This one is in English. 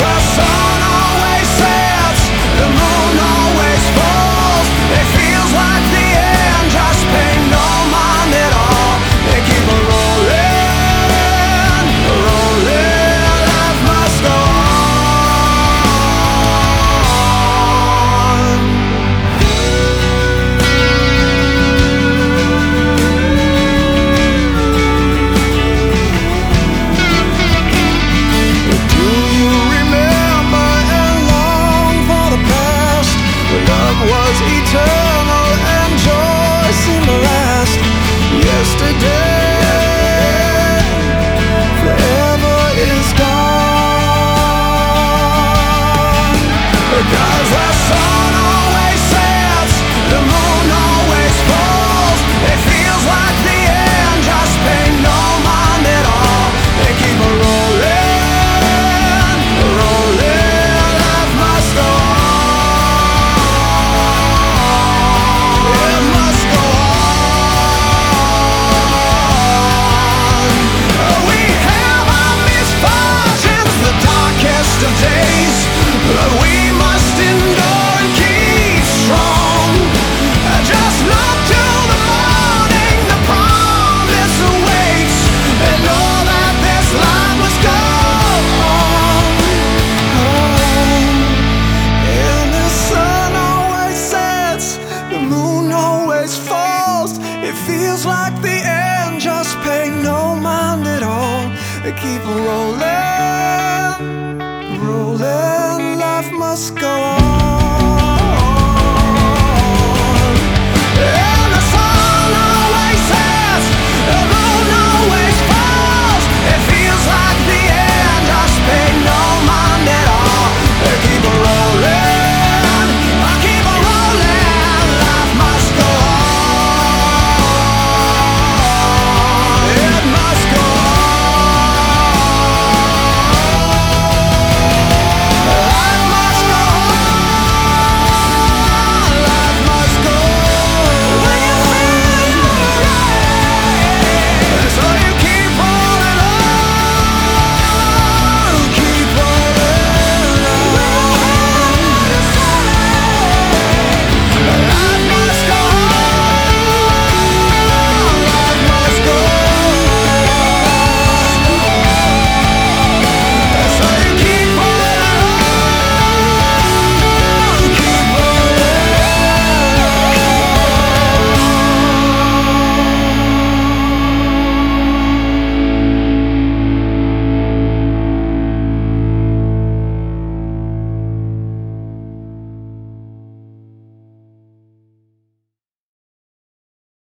faça was eternal and joy seemed to last yesterday. Keep rolling, rolling, life must go on.